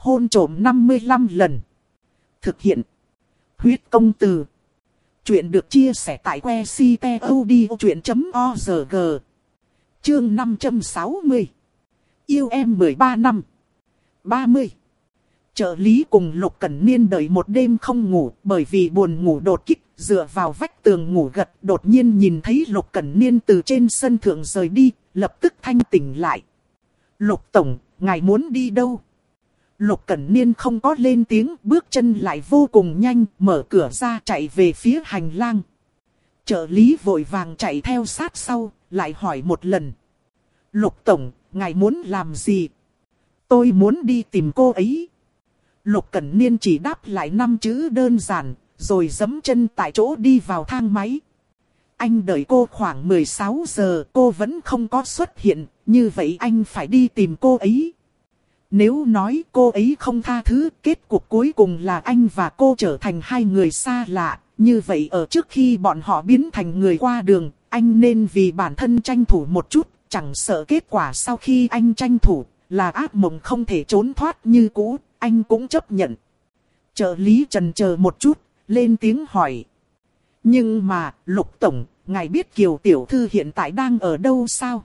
Hôn trổm 55 lần. Thực hiện. Huyết công từ. Chuyện được chia sẻ tại que ctod.org. Chương 560. Yêu em 13 năm. 30. Trợ lý cùng Lục Cẩn Niên đợi một đêm không ngủ bởi vì buồn ngủ đột kích dựa vào vách tường ngủ gật đột nhiên nhìn thấy Lục Cẩn Niên từ trên sân thượng rời đi, lập tức thanh tỉnh lại. Lục Tổng, ngài muốn đi đâu? Lục Cẩn Niên không có lên tiếng, bước chân lại vô cùng nhanh, mở cửa ra chạy về phía hành lang. Trợ lý vội vàng chạy theo sát sau, lại hỏi một lần. Lục Tổng, ngài muốn làm gì? Tôi muốn đi tìm cô ấy. Lục Cẩn Niên chỉ đáp lại năm chữ đơn giản, rồi giấm chân tại chỗ đi vào thang máy. Anh đợi cô khoảng 16 giờ, cô vẫn không có xuất hiện, như vậy anh phải đi tìm cô ấy. Nếu nói cô ấy không tha thứ, kết cục cuối cùng là anh và cô trở thành hai người xa lạ. Như vậy ở trước khi bọn họ biến thành người qua đường, anh nên vì bản thân tranh thủ một chút, chẳng sợ kết quả sau khi anh tranh thủ, là ác mộng không thể trốn thoát như cũ, anh cũng chấp nhận. Trợ lý trần chờ một chút, lên tiếng hỏi. Nhưng mà, Lục Tổng, ngài biết Kiều Tiểu Thư hiện tại đang ở đâu sao?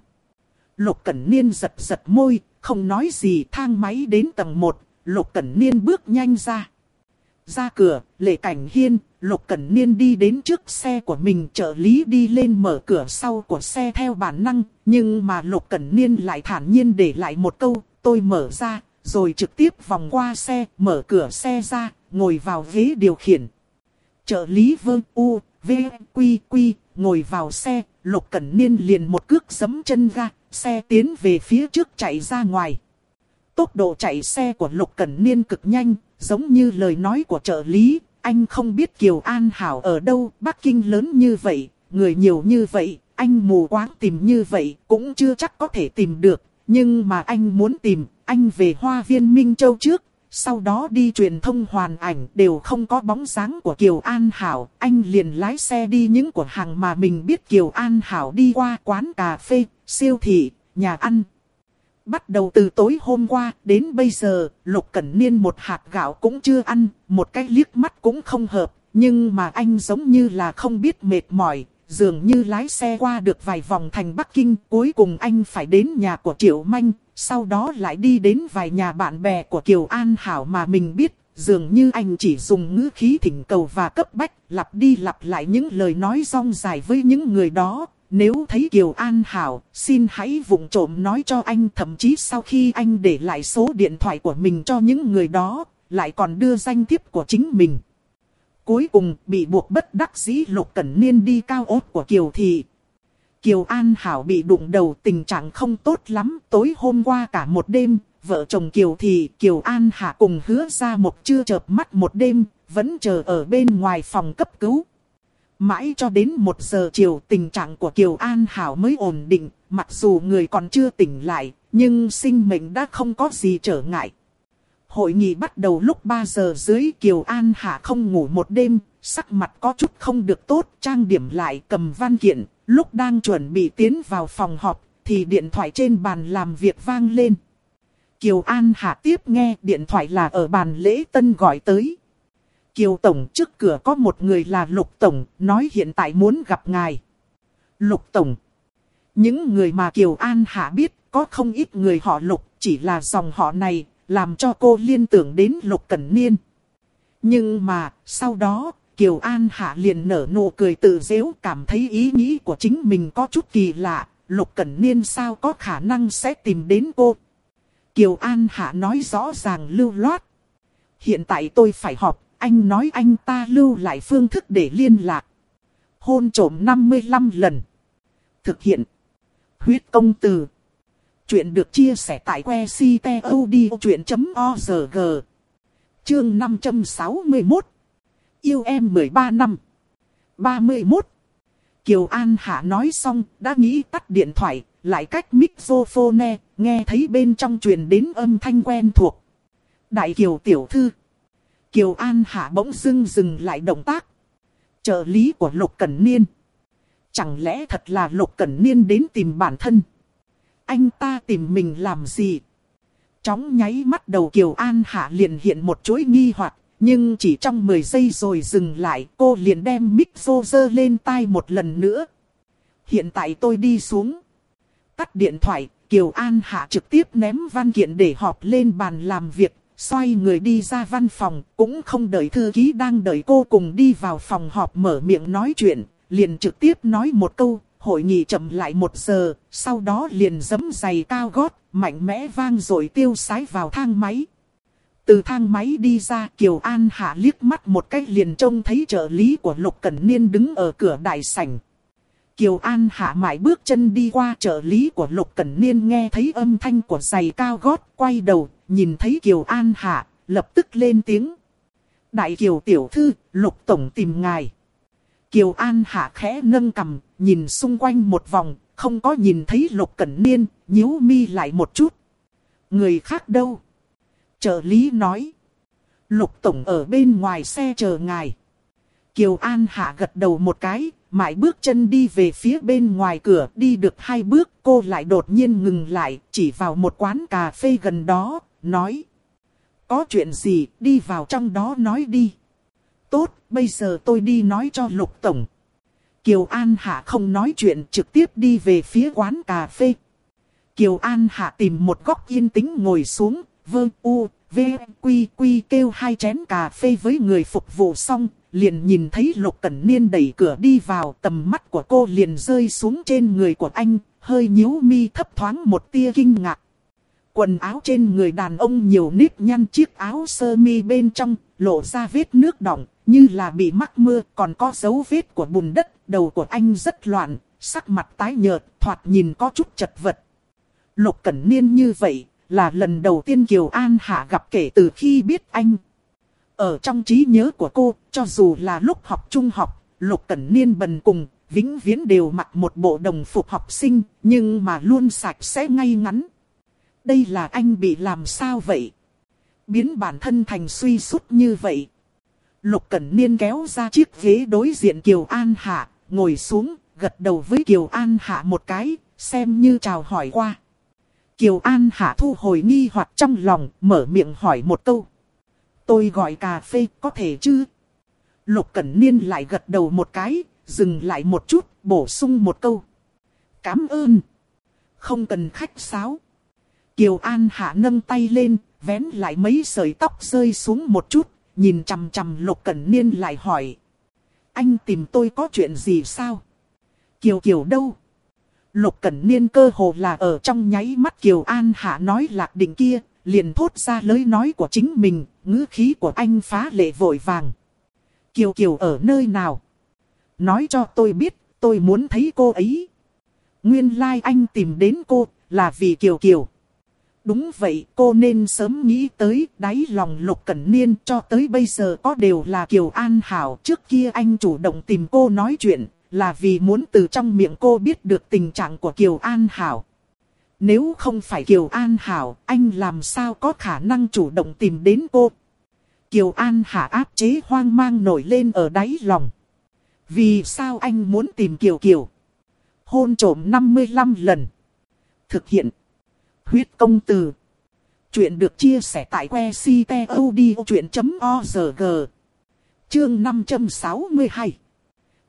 Lục Cẩn Niên giật giật môi, không nói gì thang máy đến tầng 1, Lục Cẩn Niên bước nhanh ra. Ra cửa, Lệ Cảnh Hiên, Lục Cẩn Niên đi đến trước xe của mình trợ lý đi lên mở cửa sau của xe theo bản năng, nhưng mà Lục Cẩn Niên lại thản nhiên để lại một câu, tôi mở ra, rồi trực tiếp vòng qua xe, mở cửa xe ra, ngồi vào ghế điều khiển. Trợ lý vương u, v, quy quy, ngồi vào xe, Lục Cẩn Niên liền một cước giấm chân ra xe tiến về phía trước chạy ra ngoài. Tốc độ chạy xe của Lục Cẩn Niên cực nhanh, giống như lời nói của trợ lý, anh không biết Kiều An Hảo ở đâu, Bắc Kinh lớn như vậy, người nhiều như vậy, anh mù quáng tìm như vậy, cũng chưa chắc có thể tìm được, nhưng mà anh muốn tìm, anh về Hoa Viên Minh Châu trước, sau đó đi truyền thông hoàn ảnh đều không có bóng dáng của Kiều An Hảo. Anh liền lái xe đi những cửa hàng mà mình biết Kiều An Hảo đi qua quán cà phê, siêu thị, nhà ăn. Bắt đầu từ tối hôm qua đến bây giờ, Lục Cẩn Niên một hạt gạo cũng chưa ăn, một cái liếc mắt cũng không hợp. Nhưng mà anh giống như là không biết mệt mỏi, dường như lái xe qua được vài vòng thành Bắc Kinh. Cuối cùng anh phải đến nhà của Triệu Manh, sau đó lại đi đến vài nhà bạn bè của Kiều An Hảo mà mình biết, dường như anh chỉ dùng ngữ khí thỉnh cầu và cấp bách, lặp đi lặp lại những lời nói rong dài với những người đó. Nếu thấy Kiều An Hảo, xin hãy vụng trộm nói cho anh thậm chí sau khi anh để lại số điện thoại của mình cho những người đó, lại còn đưa danh thiếp của chính mình. Cuối cùng bị buộc bất đắc dĩ Lục Cẩn Niên đi cao ốt của Kiều Thị, Kiều An Hảo bị đụng đầu tình trạng không tốt lắm. Tối hôm qua cả một đêm, vợ chồng Kiều thì Kiều An Hạ cùng hứa ra một chưa chợp mắt một đêm, vẫn chờ ở bên ngoài phòng cấp cứu. Mãi cho đến một giờ chiều tình trạng của Kiều An Hảo mới ổn định, mặc dù người còn chưa tỉnh lại, nhưng sinh mệnh đã không có gì trở ngại. Hội nghị bắt đầu lúc 3 giờ dưới Kiều An Hạ không ngủ một đêm, sắc mặt có chút không được tốt, trang điểm lại cầm văn kiện, Lúc đang chuẩn bị tiến vào phòng họp, thì điện thoại trên bàn làm việc vang lên. Kiều An Hạ tiếp nghe điện thoại là ở bàn lễ tân gọi tới. Kiều Tổng trước cửa có một người là Lục Tổng, nói hiện tại muốn gặp ngài. Lục Tổng. Những người mà Kiều An Hạ biết có không ít người họ Lục, chỉ là dòng họ này, làm cho cô liên tưởng đến Lục Cẩn Niên. Nhưng mà, sau đó, Kiều An Hạ liền nở nụ cười tự dễu cảm thấy ý nghĩ của chính mình có chút kỳ lạ, Lục Cẩn Niên sao có khả năng sẽ tìm đến cô. Kiều An Hạ nói rõ ràng lưu loát. Hiện tại tôi phải họp, anh nói anh ta lưu lại phương thức để liên lạc. Hôn trổm 55 lần. Thực hiện. Huyết công từ. Chuyện được chia sẻ tại que ctod.org. Chương 561 yêu em 13 năm. 31. Kiều An Hạ nói xong, đã nghĩ tắt điện thoại, lại cách microphone, nghe thấy bên trong truyền đến âm thanh quen thuộc. Đại Kiều Tiểu Thư. Kiều An Hạ bỗng dưng dừng lại động tác. Trợ lý của Lục Cẩn Niên. Chẳng lẽ thật là Lục Cẩn Niên đến tìm bản thân? Anh ta tìm mình làm gì? Chóng nháy mắt đầu Kiều An Hạ liền hiện một chuỗi nghi hoặc nhưng chỉ trong 10 giây rồi dừng lại, cô liền đem mic dơ lên tai một lần nữa. Hiện tại tôi đi xuống. Tắt điện thoại, Kiều An Hạ trực tiếp ném văn kiện để họp lên bàn làm việc, xoay người đi ra văn phòng, cũng không đợi thư ký đang đợi cô cùng đi vào phòng họp mở miệng nói chuyện, liền trực tiếp nói một câu, hội nghị chậm lại một giờ, sau đó liền giấm giày cao gót, mạnh mẽ vang rồi tiêu sái vào thang máy. Từ thang máy đi ra Kiều An Hạ liếc mắt một cái liền trông thấy trợ lý của Lục Cẩn Niên đứng ở cửa đại sảnh. Kiều An Hạ mãi bước chân đi qua trợ lý của Lục Cẩn Niên nghe thấy âm thanh của giày cao gót, quay đầu, nhìn thấy Kiều An Hạ, lập tức lên tiếng. Đại Kiều Tiểu Thư, Lục Tổng tìm ngài. Kiều An Hạ khẽ nâng cầm, nhìn xung quanh một vòng, không có nhìn thấy Lục Cẩn Niên, nhíu mi lại một chút. Người khác đâu? Trợ lý nói. Lục Tổng ở bên ngoài xe chờ ngài. Kiều An Hạ gật đầu một cái, mãi bước chân đi về phía bên ngoài cửa, đi được hai bước, cô lại đột nhiên ngừng lại, chỉ vào một quán cà phê gần đó, nói. Có chuyện gì, đi vào trong đó nói đi. Tốt, bây giờ tôi đi nói cho Lục Tổng. Kiều An Hạ không nói chuyện, trực tiếp đi về phía quán cà phê. Kiều An Hạ tìm một góc yên tĩnh ngồi xuống, vơ u, v, quy quy kêu hai chén cà phê với người phục vụ xong, liền nhìn thấy Lục Cẩn Niên đẩy cửa đi vào, tầm mắt của cô liền rơi xuống trên người của anh, hơi nhíu mi thấp thoáng một tia kinh ngạc. Quần áo trên người đàn ông nhiều nếp nhăn chiếc áo sơ mi bên trong, lộ ra vết nước đọng, như là bị mắc mưa, còn có dấu vết của bùn đất, đầu của anh rất loạn, sắc mặt tái nhợt, thoạt nhìn có chút chật vật. Lục Cẩn Niên như vậy, là lần đầu tiên Kiều An Hạ gặp kể từ khi biết anh. Ở trong trí nhớ của cô, cho dù là lúc học trung học, Lục Cẩn Niên bần cùng, vĩnh viễn đều mặc một bộ đồng phục học sinh, nhưng mà luôn sạch sẽ ngay ngắn. Đây là anh bị làm sao vậy? Biến bản thân thành suy sút như vậy. Lục Cẩn Niên kéo ra chiếc ghế đối diện Kiều An Hạ, ngồi xuống, gật đầu với Kiều An Hạ một cái, xem như chào hỏi qua. Kiều An Hạ thu hồi nghi hoặc trong lòng, mở miệng hỏi một câu. Tôi gọi cà phê có thể chứ? Lục Cẩn Niên lại gật đầu một cái, dừng lại một chút, bổ sung một câu. Cám ơn. Không cần khách sáo. Kiều An Hạ nâng tay lên, vén lại mấy sợi tóc rơi xuống một chút, nhìn chằm chằm Lục Cẩn Niên lại hỏi. Anh tìm tôi có chuyện gì sao? Kiều Kiều đâu? Lục Cẩn Niên cơ hồ là ở trong nháy mắt Kiều An Hạ nói lạc định kia, liền thốt ra lời nói của chính mình, ngữ khí của anh phá lệ vội vàng. Kiều Kiều ở nơi nào? Nói cho tôi biết, tôi muốn thấy cô ấy. Nguyên lai like anh tìm đến cô, là vì Kiều Kiều. Đúng vậy, cô nên sớm nghĩ tới đáy lòng Lục Cẩn Niên cho tới bây giờ có đều là Kiều An Hảo. Trước kia anh chủ động tìm cô nói chuyện, là vì muốn từ trong miệng cô biết được tình trạng của Kiều An Hảo. Nếu không phải Kiều An Hảo, anh làm sao có khả năng chủ động tìm đến cô? Kiều An Hạ áp chế hoang mang nổi lên ở đáy lòng. Vì sao anh muốn tìm Kiều Kiều? Hôn trổm 55 lần. Thực hiện. Huyết công từ. Chuyện được chia sẻ tại que ctod.org. Chương 562.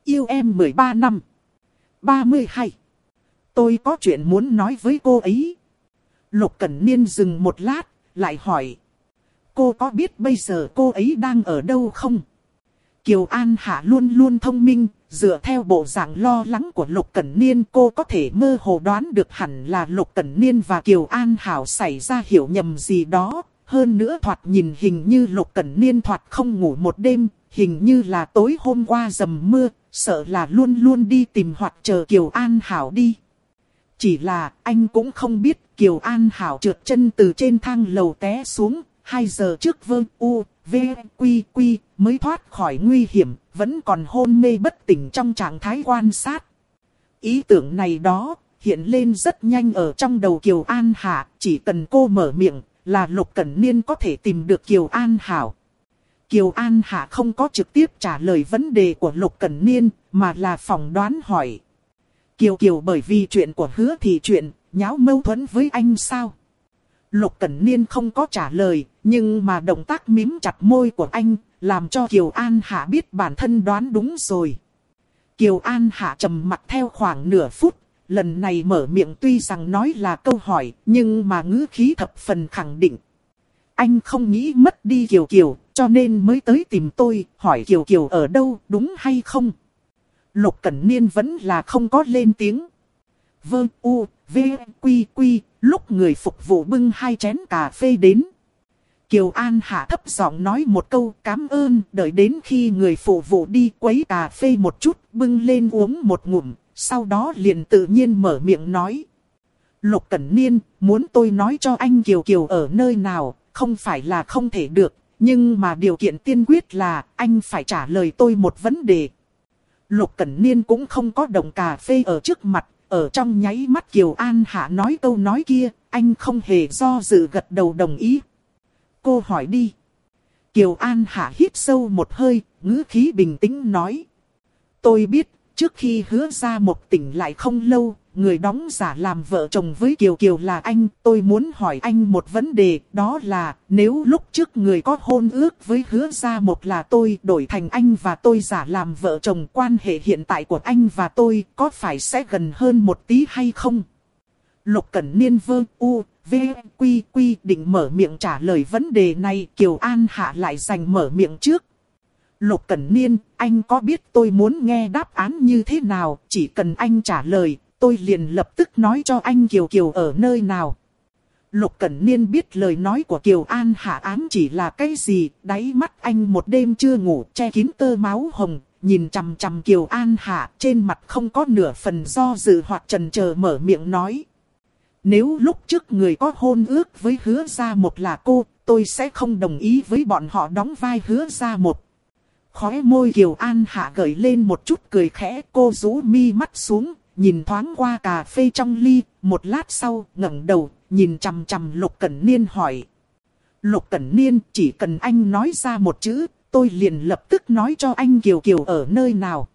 Yêu em 13 năm. 32. Tôi có chuyện muốn nói với cô ấy. Lục Cẩn Niên dừng một lát, lại hỏi. Cô có biết bây giờ cô ấy đang ở đâu không? Kiều An Hạ luôn luôn thông minh, dựa theo bộ dạng lo lắng của Lục Cẩn Niên cô có thể mơ hồ đoán được hẳn là Lục Cẩn Niên và Kiều An Hảo xảy ra hiểu nhầm gì đó. Hơn nữa thoạt nhìn hình như Lục Cẩn Niên thoạt không ngủ một đêm, hình như là tối hôm qua dầm mưa, sợ là luôn luôn đi tìm hoặc chờ Kiều An Hảo đi. Chỉ là anh cũng không biết Kiều An Hảo trượt chân từ trên thang lầu té xuống, 2 giờ trước vương u, v, quy quy mới thoát khỏi nguy hiểm, vẫn còn hôn mê bất tỉnh trong trạng thái quan sát. Ý tưởng này đó, hiện lên rất nhanh ở trong đầu Kiều An Hạ, chỉ cần cô mở miệng, là Lục Cẩn Niên có thể tìm được Kiều An Hảo. Kiều An Hạ không có trực tiếp trả lời vấn đề của Lục Cẩn Niên, mà là phỏng đoán hỏi. Kiều Kiều bởi vì chuyện của hứa thì chuyện, nháo mâu thuẫn với anh sao? Lục Cẩn Niên không có trả lời, nhưng mà động tác mím chặt môi của anh, làm cho Kiều An Hạ biết bản thân đoán đúng rồi. Kiều An Hạ trầm mặt theo khoảng nửa phút, lần này mở miệng tuy rằng nói là câu hỏi, nhưng mà ngữ khí thập phần khẳng định. Anh không nghĩ mất đi Kiều Kiều, cho nên mới tới tìm tôi, hỏi Kiều Kiều ở đâu, đúng hay không? Lục Cẩn Niên vẫn là không có lên tiếng. Vơ u, v, quy quy, lúc người phục vụ bưng hai chén cà phê đến. Kiều An hạ thấp giọng nói một câu cảm ơn, đợi đến khi người phục vụ đi quấy cà phê một chút, bưng lên uống một ngụm, sau đó liền tự nhiên mở miệng nói. Lục Cẩn Niên, muốn tôi nói cho anh Kiều Kiều ở nơi nào, không phải là không thể được, nhưng mà điều kiện tiên quyết là anh phải trả lời tôi một vấn đề. Lục Cẩn Niên cũng không có đồng cà phê ở trước mặt, ở trong nháy mắt Kiều An Hạ nói câu nói kia, anh không hề do dự gật đầu đồng ý. Cô hỏi đi. Kiều An Hạ hít sâu một hơi, ngữ khí bình tĩnh nói. Tôi biết, trước khi hứa ra một tỉnh lại không lâu, người đóng giả làm vợ chồng với Kiều Kiều là anh, tôi muốn hỏi anh một vấn đề, đó là nếu lúc trước người có hôn ước với hứa ra một là tôi đổi thành anh và tôi giả làm vợ chồng quan hệ hiện tại của anh và tôi có phải sẽ gần hơn một tí hay không? Lục Cẩn Niên vương u, v, quy quy định mở miệng trả lời vấn đề này Kiều An Hạ lại giành mở miệng trước. Lục Cẩn Niên, anh có biết tôi muốn nghe đáp án như thế nào, chỉ cần anh trả lời, tôi liền lập tức nói cho anh Kiều Kiều ở nơi nào. Lục Cẩn Niên biết lời nói của Kiều An Hạ ám chỉ là cái gì, đáy mắt anh một đêm chưa ngủ, che kín tơ máu hồng, nhìn chằm chằm Kiều An Hạ, trên mặt không có nửa phần do dự hoặc trần chờ mở miệng nói. Nếu lúc trước người có hôn ước với hứa ra một là cô, tôi sẽ không đồng ý với bọn họ đóng vai hứa ra một. Khóe môi Kiều An Hạ gợi lên một chút cười khẽ cô rú mi mắt xuống, nhìn thoáng qua cà phê trong ly, một lát sau ngẩng đầu, nhìn chằm chằm Lục Cẩn Niên hỏi. Lục Cẩn Niên chỉ cần anh nói ra một chữ, tôi liền lập tức nói cho anh Kiều Kiều ở nơi nào.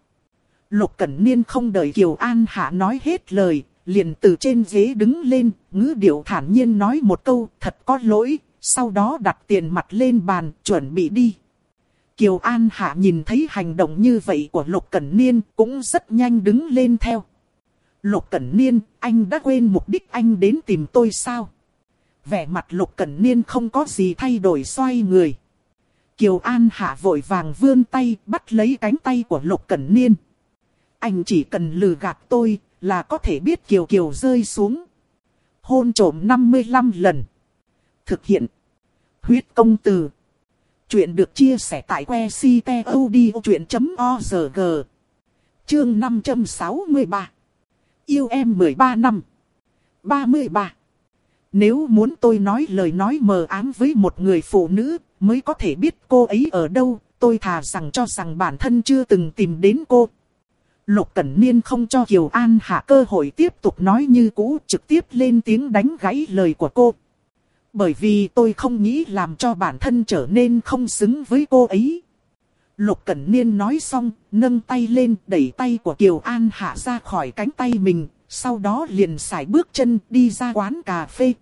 Lục Cẩn Niên không đợi Kiều An Hạ nói hết lời, liền từ trên ghế đứng lên, ngữ điệu thản nhiên nói một câu thật có lỗi, sau đó đặt tiền mặt lên bàn, chuẩn bị đi. Kiều An Hạ nhìn thấy hành động như vậy của Lục Cẩn Niên cũng rất nhanh đứng lên theo. Lục Cẩn Niên, anh đã quên mục đích anh đến tìm tôi sao? Vẻ mặt Lục Cẩn Niên không có gì thay đổi xoay người. Kiều An Hạ vội vàng vươn tay bắt lấy cánh tay của Lục Cẩn Niên. Anh chỉ cần lừa gạt tôi là có thể biết Kiều Kiều rơi xuống. Hôn trổm 55 lần. Thực hiện. Huyết công từ. Chuyện được chia sẻ tại que ctod.org. Chương 563 Yêu em 13 năm. 33. Nếu muốn tôi nói lời nói mờ ám với một người phụ nữ, mới có thể biết cô ấy ở đâu, tôi thà rằng cho rằng bản thân chưa từng tìm đến cô. Lục Cẩn Niên không cho Kiều An Hạ cơ hội tiếp tục nói như cũ, trực tiếp lên tiếng đánh gãy lời của cô. Bởi vì tôi không nghĩ làm cho bản thân trở nên không xứng với cô ấy. Lục Cẩn Niên nói xong, nâng tay lên, đẩy tay của Kiều An Hạ ra khỏi cánh tay mình, sau đó liền xài bước chân đi ra quán cà phê.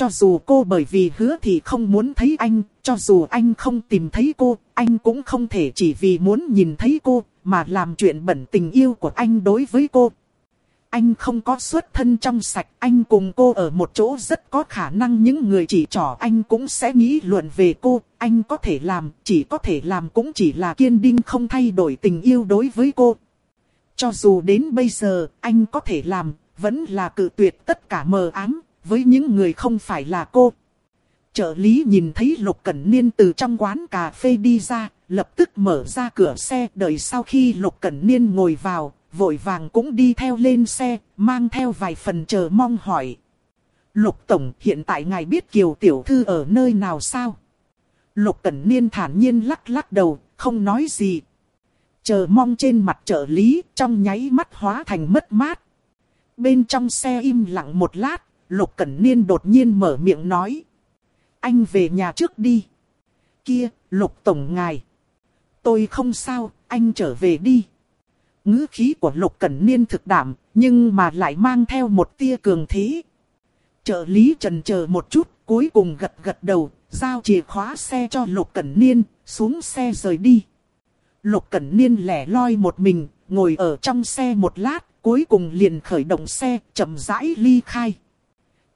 Cho dù cô bởi vì hứa thì không muốn thấy anh, cho dù anh không tìm thấy cô, anh cũng không thể chỉ vì muốn nhìn thấy cô, mà làm chuyện bẩn tình yêu của anh đối với cô anh không có xuất thân trong sạch, anh cùng cô ở một chỗ rất có khả năng những người chỉ trỏ anh cũng sẽ nghĩ luận về cô, anh có thể làm, chỉ có thể làm cũng chỉ là kiên định không thay đổi tình yêu đối với cô. Cho dù đến bây giờ, anh có thể làm, vẫn là cự tuyệt tất cả mờ ám, với những người không phải là cô. Trợ lý nhìn thấy Lục Cẩn Niên từ trong quán cà phê đi ra, lập tức mở ra cửa xe đợi sau khi Lục Cẩn Niên ngồi vào, vội vàng cũng đi theo lên xe, mang theo vài phần chờ mong hỏi. Lục Tổng hiện tại ngài biết Kiều Tiểu Thư ở nơi nào sao? Lục Cẩn Niên thản nhiên lắc lắc đầu, không nói gì. Chờ mong trên mặt trợ lý, trong nháy mắt hóa thành mất mát. Bên trong xe im lặng một lát, Lục Cẩn Niên đột nhiên mở miệng nói. Anh về nhà trước đi. Kia, Lục Tổng ngài. Tôi không sao, anh trở về đi ngữ khí của Lục Cẩn Niên thực đảm, nhưng mà lại mang theo một tia cường thế. Trợ lý trần chờ một chút, cuối cùng gật gật đầu, giao chìa khóa xe cho Lục Cẩn Niên, xuống xe rời đi. Lục Cẩn Niên lẻ loi một mình, ngồi ở trong xe một lát, cuối cùng liền khởi động xe, chậm rãi ly khai.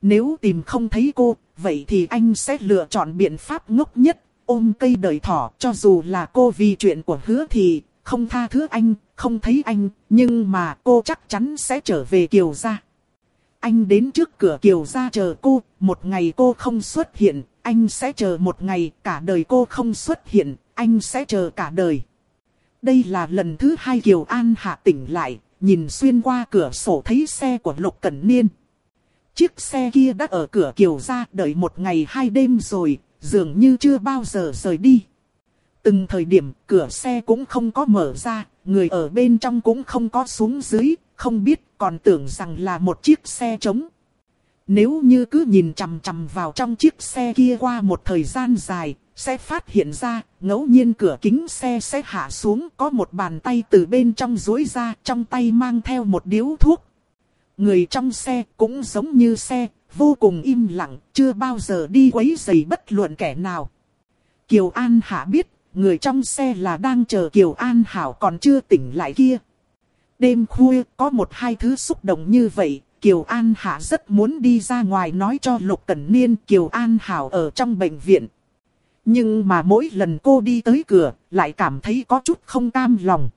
Nếu tìm không thấy cô, vậy thì anh sẽ lựa chọn biện pháp ngốc nhất, ôm cây đời thỏ, cho dù là cô vì chuyện của hứa thì không tha thứ anh, không thấy anh, nhưng mà cô chắc chắn sẽ trở về Kiều gia. Anh đến trước cửa Kiều gia chờ cô, một ngày cô không xuất hiện, anh sẽ chờ một ngày, cả đời cô không xuất hiện, anh sẽ chờ cả đời. Đây là lần thứ hai Kiều An hạ tỉnh lại, nhìn xuyên qua cửa sổ thấy xe của Lục Cẩn Niên. Chiếc xe kia đã ở cửa Kiều ra đợi một ngày hai đêm rồi, dường như chưa bao giờ rời đi. Từng thời điểm cửa xe cũng không có mở ra, người ở bên trong cũng không có xuống dưới, không biết còn tưởng rằng là một chiếc xe trống. Nếu như cứ nhìn chằm chằm vào trong chiếc xe kia qua một thời gian dài, sẽ phát hiện ra, ngẫu nhiên cửa kính xe sẽ hạ xuống có một bàn tay từ bên trong dối ra, trong tay mang theo một điếu thuốc. Người trong xe cũng giống như xe, vô cùng im lặng, chưa bao giờ đi quấy rầy bất luận kẻ nào. Kiều An Hạ biết, người trong xe là đang chờ Kiều An Hảo còn chưa tỉnh lại kia. Đêm khuya, có một hai thứ xúc động như vậy, Kiều An Hạ rất muốn đi ra ngoài nói cho Lục Cẩn Niên Kiều An Hảo ở trong bệnh viện. Nhưng mà mỗi lần cô đi tới cửa, lại cảm thấy có chút không cam lòng.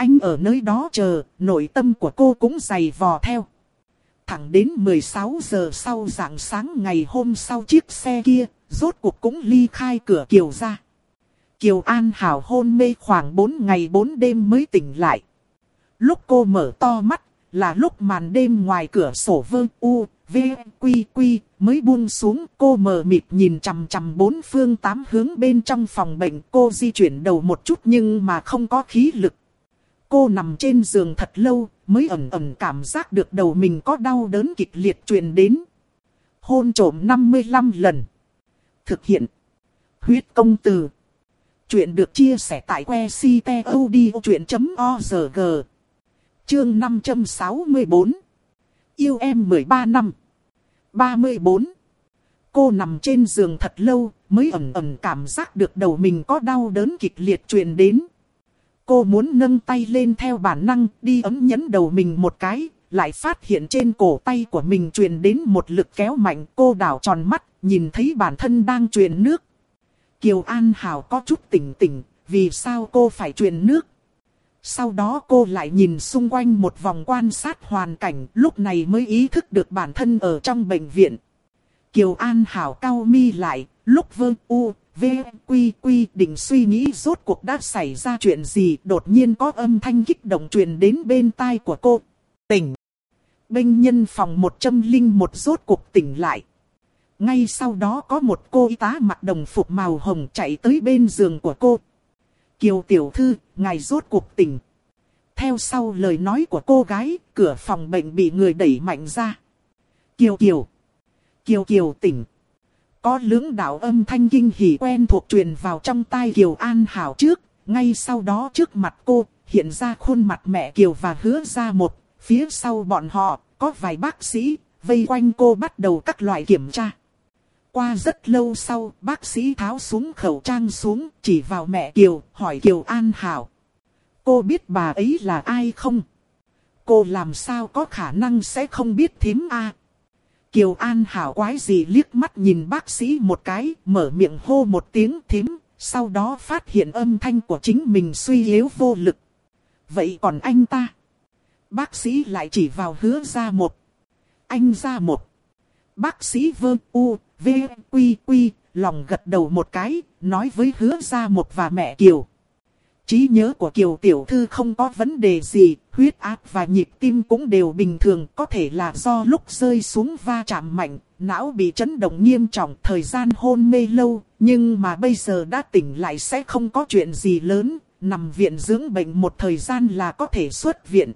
Anh ở nơi đó chờ, nội tâm của cô cũng dày vò theo. Thẳng đến 16 giờ sau dạng sáng ngày hôm sau chiếc xe kia, rốt cuộc cũng ly khai cửa Kiều ra. Kiều An Hảo hôn mê khoảng 4 ngày 4 đêm mới tỉnh lại. Lúc cô mở to mắt, là lúc màn đêm ngoài cửa sổ vơ u, v, quy quy, mới buông xuống. Cô mờ mịt nhìn chằm chằm bốn phương tám hướng bên trong phòng bệnh. Cô di chuyển đầu một chút nhưng mà không có khí lực. Cô nằm trên giường thật lâu, mới ẩn ẩn cảm giác được đầu mình có đau đớn kịch liệt truyền đến. Hôn trổm 55 lần. Thực hiện. Huyết công từ. Chuyện được chia sẻ tại que ctod.org. Chương 564. Yêu em 13 năm. 34. Cô nằm trên giường thật lâu, mới ẩn ẩn cảm giác được đầu mình có đau đớn kịch liệt truyền đến. Cô muốn nâng tay lên theo bản năng, đi ấm nhấn đầu mình một cái, lại phát hiện trên cổ tay của mình truyền đến một lực kéo mạnh. Cô đảo tròn mắt, nhìn thấy bản thân đang truyền nước. Kiều An Hảo có chút tỉnh tỉnh, vì sao cô phải truyền nước? Sau đó cô lại nhìn xung quanh một vòng quan sát hoàn cảnh, lúc này mới ý thức được bản thân ở trong bệnh viện. Kiều An Hảo cao mi lại, lúc vơ u, v, quy quy định suy nghĩ rốt cuộc đã xảy ra chuyện gì, đột nhiên có âm thanh kích động truyền đến bên tai của cô. Tỉnh! Bệnh nhân phòng 101 rốt cuộc tỉnh lại. Ngay sau đó có một cô y tá mặc đồng phục màu hồng chạy tới bên giường của cô. Kiều tiểu thư, ngài rốt cuộc tỉnh. Theo sau lời nói của cô gái, cửa phòng bệnh bị người đẩy mạnh ra. Kiều kiều. Kiều kiều tỉnh. Có lưỡng đạo âm thanh kinh hỉ quen thuộc truyền vào trong tai Kiều An Hảo trước. Ngay sau đó trước mặt cô, hiện ra khuôn mặt mẹ Kiều và hứa ra một. Phía sau bọn họ, có vài bác sĩ, vây quanh cô bắt đầu các loại kiểm tra. Qua rất lâu sau, bác sĩ tháo xuống khẩu trang xuống, chỉ vào mẹ Kiều, hỏi Kiều An Hảo. Cô biết bà ấy là ai không? Cô làm sao có khả năng sẽ không biết thím a? Kiều An Hảo quái gì liếc mắt nhìn bác sĩ một cái, mở miệng hô một tiếng thím, sau đó phát hiện âm thanh của chính mình suy yếu vô lực. Vậy còn anh ta? Bác sĩ lại chỉ vào hứa ra một. Anh ra một. Bác sĩ vơ u, v, quy quy, lòng gật đầu một cái, nói với hứa ra một và mẹ Kiều. trí nhớ của Kiều Tiểu Thư không có vấn đề gì, huyết áp và nhịp tim cũng đều bình thường, có thể là do lúc rơi xuống va chạm mạnh, não bị chấn động nghiêm trọng, thời gian hôn mê lâu, nhưng mà bây giờ đã tỉnh lại sẽ không có chuyện gì lớn, nằm viện dưỡng bệnh một thời gian là có thể xuất viện.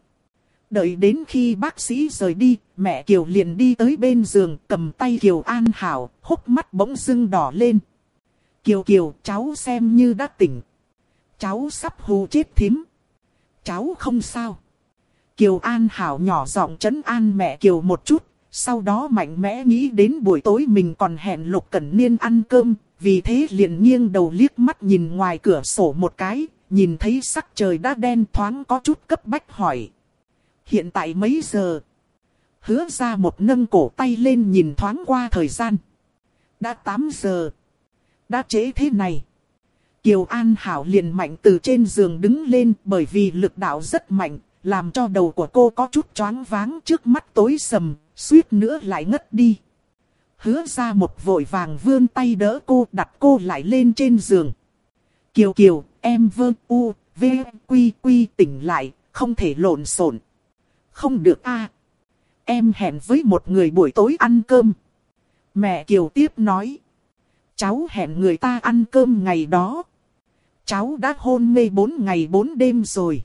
Đợi đến khi bác sĩ rời đi, mẹ Kiều liền đi tới bên giường cầm tay Kiều An Hảo, hốc mắt bỗng dưng đỏ lên. Kiều Kiều, cháu xem như đã tỉnh. Cháu sắp hù chết thím. Cháu không sao. Kiều An Hảo nhỏ giọng chấn an mẹ Kiều một chút, sau đó mạnh mẽ nghĩ đến buổi tối mình còn hẹn Lục Cẩn Niên ăn cơm, vì thế liền nghiêng đầu liếc mắt nhìn ngoài cửa sổ một cái, nhìn thấy sắc trời đã đen thoáng có chút cấp bách hỏi. Hiện tại mấy giờ? Hứa ra một nâng cổ tay lên nhìn thoáng qua thời gian. Đã 8 giờ. Đã trễ thế này. Kiều An Hảo liền mạnh từ trên giường đứng lên bởi vì lực đạo rất mạnh, làm cho đầu của cô có chút choáng váng trước mắt tối sầm, suýt nữa lại ngất đi. Hứa ra một vội vàng vươn tay đỡ cô đặt cô lại lên trên giường. Kiều Kiều, em vơ u, v, quy quy tỉnh lại, không thể lộn xộn. Không được a Em hẹn với một người buổi tối ăn cơm. Mẹ Kiều tiếp nói. Cháu hẹn người ta ăn cơm ngày đó. Cháu đã hôn mê bốn ngày bốn đêm rồi.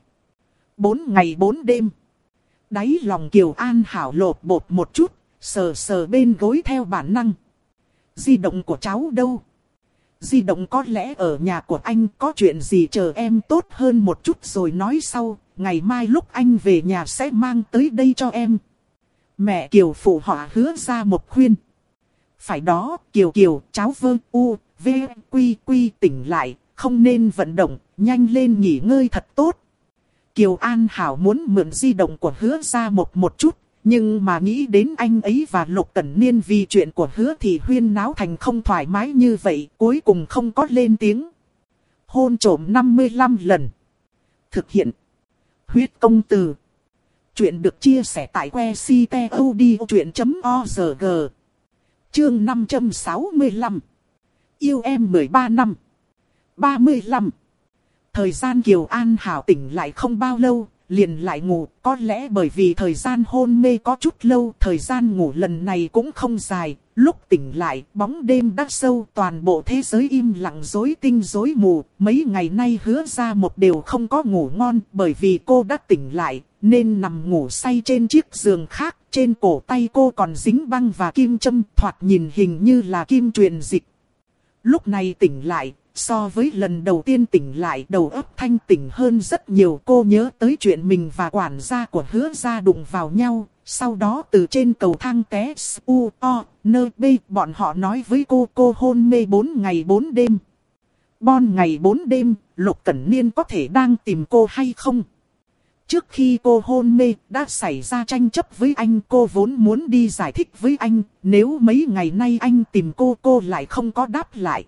Bốn ngày bốn đêm. Đáy lòng Kiều An hảo lột bột một chút, sờ sờ bên gối theo bản năng. Di động của cháu đâu? Di động có lẽ ở nhà của anh có chuyện gì chờ em tốt hơn một chút rồi nói sau, ngày mai lúc anh về nhà sẽ mang tới đây cho em. Mẹ Kiều phụ họa hứa ra một khuyên. Phải đó, Kiều Kiều, cháu vơ u, v, quy quy tỉnh lại, không nên vận động, nhanh lên nghỉ ngơi thật tốt. Kiều An Hảo muốn mượn di động của hứa ra một một chút, nhưng mà nghĩ đến anh ấy và Lục Cẩn Niên vì chuyện của hứa thì huyên náo thành không thoải mái như vậy, cuối cùng không có lên tiếng. Hôn trổm 55 lần. Thực hiện. Huyết công từ. Chuyện được chia sẻ tại que ctod.org. Chương 565. Yêu em 13 năm. 35. Thời gian Kiều An Hảo tỉnh lại không bao lâu, liền lại ngủ, có lẽ bởi vì thời gian hôn mê có chút lâu, thời gian ngủ lần này cũng không dài, lúc tỉnh lại, bóng đêm đã sâu, toàn bộ thế giới im lặng rối tinh rối mù, mấy ngày nay hứa ra một điều không có ngủ ngon, bởi vì cô đã tỉnh lại, nên nằm ngủ say trên chiếc giường khác, trên cổ tay cô còn dính băng và kim châm, thoạt nhìn hình như là kim truyền dịch. Lúc này tỉnh lại, So với lần đầu tiên tỉnh lại đầu óc thanh tỉnh hơn rất nhiều cô nhớ tới chuyện mình và quản gia của hứa gia đụng vào nhau. Sau đó từ trên cầu thang té u o nơ b bọn họ nói với cô cô hôn mê 4 ngày 4 đêm. Bon ngày 4 đêm, Lục Cẩn Niên có thể đang tìm cô hay không? Trước khi cô hôn mê, đã xảy ra tranh chấp với anh cô vốn muốn đi giải thích với anh, nếu mấy ngày nay anh tìm cô cô lại không có đáp lại.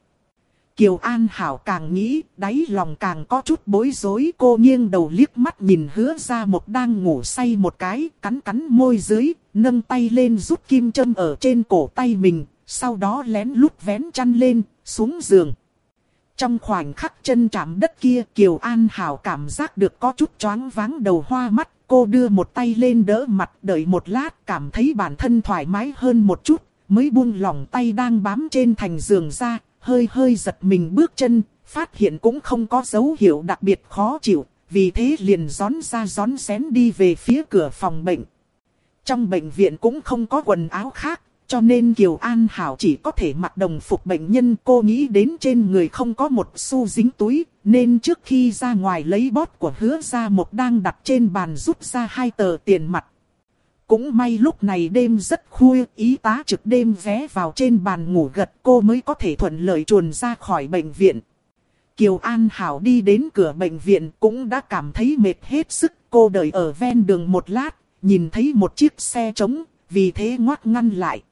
Kiều An Hảo càng nghĩ, đáy lòng càng có chút bối rối. Cô nghiêng đầu liếc mắt nhìn hứa ra một đang ngủ say một cái, cắn cắn môi dưới, nâng tay lên rút kim châm ở trên cổ tay mình, sau đó lén lút vén chăn lên, xuống giường. Trong khoảnh khắc chân chạm đất kia, Kiều An Hảo cảm giác được có chút choáng váng đầu hoa mắt. Cô đưa một tay lên đỡ mặt đợi một lát, cảm thấy bản thân thoải mái hơn một chút, mới buông lỏng tay đang bám trên thành giường ra, hơi hơi giật mình bước chân, phát hiện cũng không có dấu hiệu đặc biệt khó chịu, vì thế liền gión ra gión xén đi về phía cửa phòng bệnh. Trong bệnh viện cũng không có quần áo khác, cho nên Kiều An Hảo chỉ có thể mặc đồng phục bệnh nhân. Cô nghĩ đến trên người không có một xu dính túi, nên trước khi ra ngoài lấy bót của hứa ra một đang đặt trên bàn rút ra hai tờ tiền mặt. Cũng may lúc này đêm rất khuya, ý tá trực đêm vé vào trên bàn ngủ gật cô mới có thể thuận lợi chuồn ra khỏi bệnh viện. Kiều An Hảo đi đến cửa bệnh viện cũng đã cảm thấy mệt hết sức. Cô đợi ở ven đường một lát, nhìn thấy một chiếc xe trống, vì thế ngoắt ngăn lại.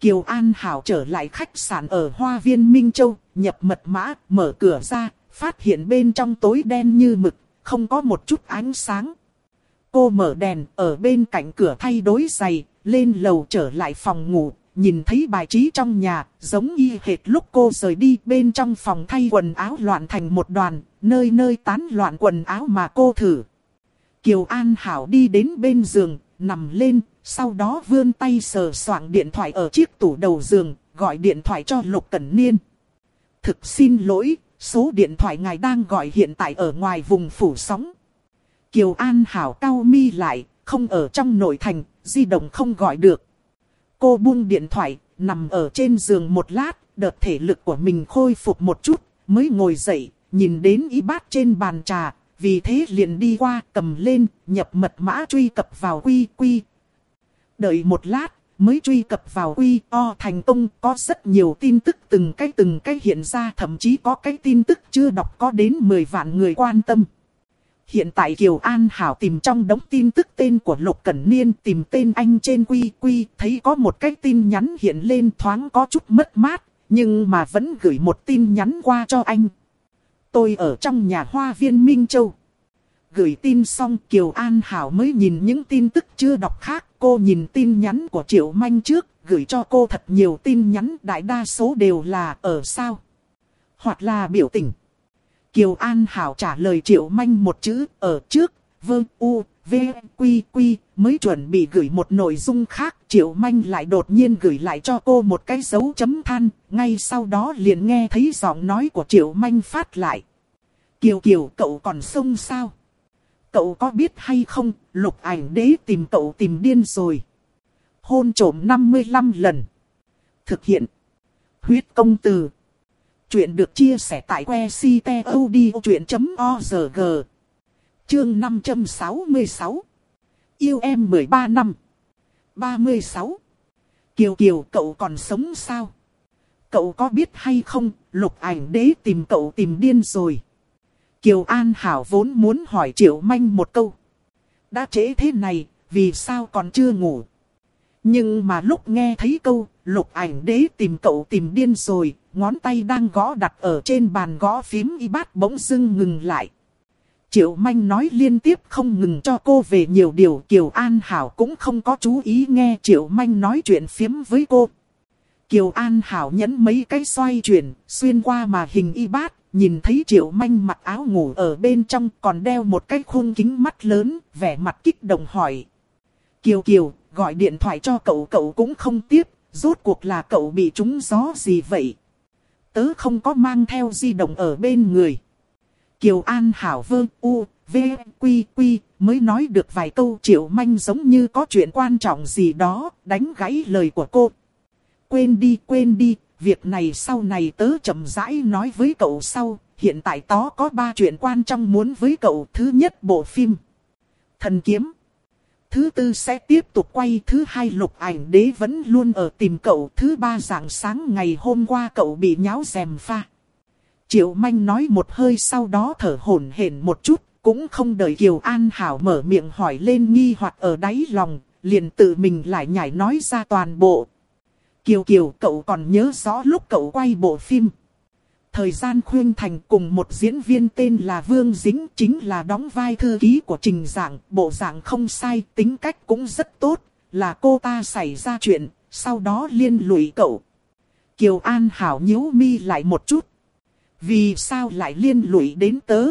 Kiều An Hảo trở lại khách sạn ở Hoa viên Minh Châu, nhập mật mã, mở cửa ra, phát hiện bên trong tối đen như mực, không có một chút ánh sáng. Cô mở đèn ở bên cạnh cửa thay đối giày, lên lầu trở lại phòng ngủ, nhìn thấy bài trí trong nhà, giống y hệt lúc cô rời đi bên trong phòng thay quần áo loạn thành một đoàn, nơi nơi tán loạn quần áo mà cô thử. Kiều An Hảo đi đến bên giường, nằm lên, sau đó vươn tay sờ soạng điện thoại ở chiếc tủ đầu giường, gọi điện thoại cho Lục Cẩn Niên. Thực xin lỗi, số điện thoại ngài đang gọi hiện tại ở ngoài vùng phủ sóng. Kiều An Hảo cao mi lại, không ở trong nội thành, di động không gọi được. Cô buông điện thoại, nằm ở trên giường một lát, đợt thể lực của mình khôi phục một chút, mới ngồi dậy, nhìn đến y bát trên bàn trà, vì thế liền đi qua cầm lên, nhập mật mã truy cập vào quy quy. Đợi một lát, mới truy cập vào quy o thành công có rất nhiều tin tức từng cái từng cái hiện ra thậm chí có cái tin tức chưa đọc có đến 10 vạn người quan tâm. Hiện tại Kiều An Hảo tìm trong đống tin tức tên của Lục Cẩn Niên tìm tên anh trên quy quy thấy có một cái tin nhắn hiện lên thoáng có chút mất mát nhưng mà vẫn gửi một tin nhắn qua cho anh. Tôi ở trong nhà hoa viên Minh Châu. Gửi tin xong Kiều An Hảo mới nhìn những tin tức chưa đọc khác. Cô nhìn tin nhắn của Triệu Manh trước, gửi cho cô thật nhiều tin nhắn đại đa số đều là ở sao. Hoặc là biểu tình. Kiều An Hảo trả lời Triệu Manh một chữ ở trước, Vương u, v, quy quy, mới chuẩn bị gửi một nội dung khác. Triệu Manh lại đột nhiên gửi lại cho cô một cái dấu chấm than, ngay sau đó liền nghe thấy giọng nói của Triệu Manh phát lại. Kiều Kiều cậu còn sông sao? Cậu có biết hay không, lục ảnh đế tìm cậu tìm điên rồi. Hôn trổm 55 lần. Thực hiện. Huyết công từ. Chuyện được chia sẻ tại que ctod.org. Chương 566. Yêu em 13 năm. 36. Kiều Kiều cậu còn sống sao? Cậu có biết hay không, lục ảnh đế tìm cậu tìm điên rồi. Kiều An Hảo vốn muốn hỏi Triệu Manh một câu. Đã trễ thế này, vì sao còn chưa ngủ? Nhưng mà lúc nghe thấy câu, lục ảnh đế tìm cậu tìm điên rồi, ngón tay đang gõ đặt ở trên bàn gõ phím y bát bỗng dưng ngừng lại. Triệu Manh nói liên tiếp không ngừng cho cô về nhiều điều Kiều An Hảo cũng không có chú ý nghe Triệu Manh nói chuyện phiếm với cô. Kiều An Hảo nhấn mấy cái xoay chuyển, xuyên qua mà hình y bát, nhìn thấy Triệu Manh mặc áo ngủ ở bên trong còn đeo một cái khung kính mắt lớn, vẻ mặt kích động hỏi. Kiều Kiều, gọi điện thoại cho cậu cậu cũng không tiếp, rốt cuộc là cậu bị trúng gió gì vậy? Tớ không có mang theo di động ở bên người. Kiều An Hảo vơ u, v, quy quy, mới nói được vài câu Triệu Manh giống như có chuyện quan trọng gì đó, đánh gãy lời của cô. Quên đi, quên đi, việc này sau này tớ chậm rãi nói với cậu sau, hiện tại tớ có ba chuyện quan trọng muốn với cậu. Thứ nhất bộ phim Thần Kiếm Thứ tư sẽ tiếp tục quay thứ hai lục ảnh đế vẫn luôn ở tìm cậu. Thứ ba dạng sáng ngày hôm qua cậu bị nháo rèm pha. Triệu Manh nói một hơi sau đó thở hổn hển một chút, cũng không đợi Kiều An Hảo mở miệng hỏi lên nghi hoặc ở đáy lòng, liền tự mình lại nhảy nói ra toàn bộ. Kiều Kiều cậu còn nhớ rõ lúc cậu quay bộ phim. Thời gian khuyên thành cùng một diễn viên tên là Vương Dính chính là đóng vai thư ký của Trình Giảng. Bộ dạng không sai, tính cách cũng rất tốt, là cô ta xảy ra chuyện, sau đó liên lụy cậu. Kiều An Hảo nhíu mi lại một chút. Vì sao lại liên lụy đến tớ?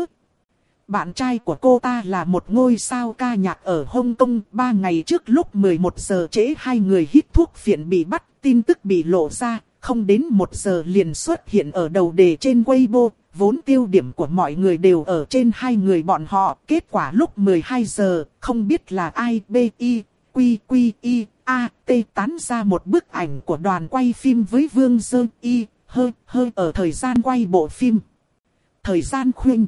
Bạn trai của cô ta là một ngôi sao ca nhạc ở Hong Kong. Ba ngày trước lúc 11 giờ trễ hai người hít thuốc phiện bị bắt, tin tức bị lộ ra. Không đến một giờ liền xuất hiện ở đầu đề trên Weibo. Vốn tiêu điểm của mọi người đều ở trên hai người bọn họ. Kết quả lúc 12 giờ, không biết là ai b i q q i a t tán ra một bức ảnh của đoàn quay phim với Vương Dơ, I, Hơ, Hơ ở thời gian quay bộ phim. Thời gian khuyên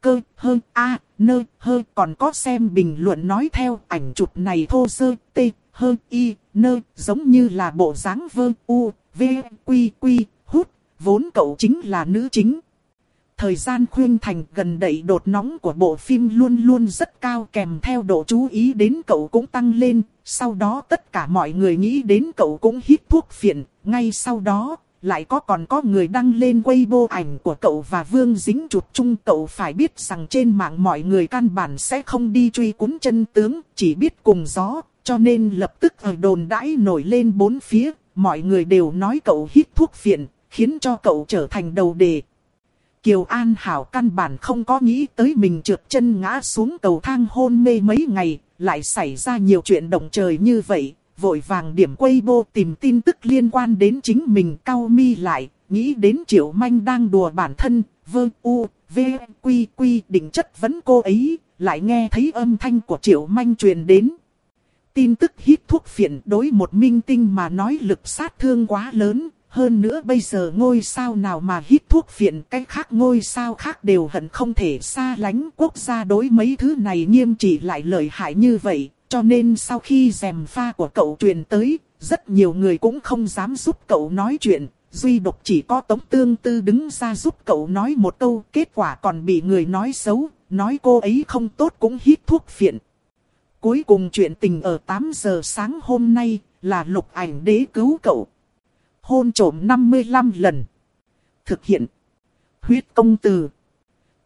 cơ, Hơ, a, nơ, hơ còn có xem bình luận nói theo ảnh chụp này thô sơ, tê, Hơ, y, nơ, giống như là bộ dáng vơ, u, v, quy, quy, hút, vốn cậu chính là nữ chính. Thời gian khuyên thành gần đẩy đột nóng của bộ phim luôn luôn rất cao kèm theo độ chú ý đến cậu cũng tăng lên, sau đó tất cả mọi người nghĩ đến cậu cũng hít thuốc phiện, ngay sau đó lại có còn có người đăng lên Weibo ảnh của cậu và Vương Dính chụp chung. Cậu phải biết rằng trên mạng mọi người căn bản sẽ không đi truy cúng chân tướng, chỉ biết cùng gió, cho nên lập tức ở đồn đãi nổi lên bốn phía, mọi người đều nói cậu hít thuốc phiện, khiến cho cậu trở thành đầu đề. Kiều An Hảo căn bản không có nghĩ tới mình trượt chân ngã xuống cầu thang hôn mê mấy ngày, lại xảy ra nhiều chuyện động trời như vậy, vội vàng điểm Weibo tìm tin tức liên quan đến chính mình cao mi lại, nghĩ đến Triệu Manh đang đùa bản thân, vơ u, v, quy quy định chất vấn cô ấy, lại nghe thấy âm thanh của Triệu Manh truyền đến. Tin tức hít thuốc phiện đối một minh tinh mà nói lực sát thương quá lớn, hơn nữa bây giờ ngôi sao nào mà hít thuốc phiện cái khác ngôi sao khác đều hận không thể xa lánh quốc gia đối mấy thứ này nghiêm trị lại lợi hại như vậy, cho nên sau khi rèm pha của cậu truyền tới, rất nhiều người cũng không dám giúp cậu nói chuyện. Duy độc chỉ có Tống Tương Tư đứng ra giúp cậu nói một câu, kết quả còn bị người nói xấu, nói cô ấy không tốt cũng hít thuốc phiện. Cuối cùng chuyện tình ở 8 giờ sáng hôm nay là lục ảnh đế cứu cậu. Hôn trổm 55 lần. Thực hiện. Huyết công từ.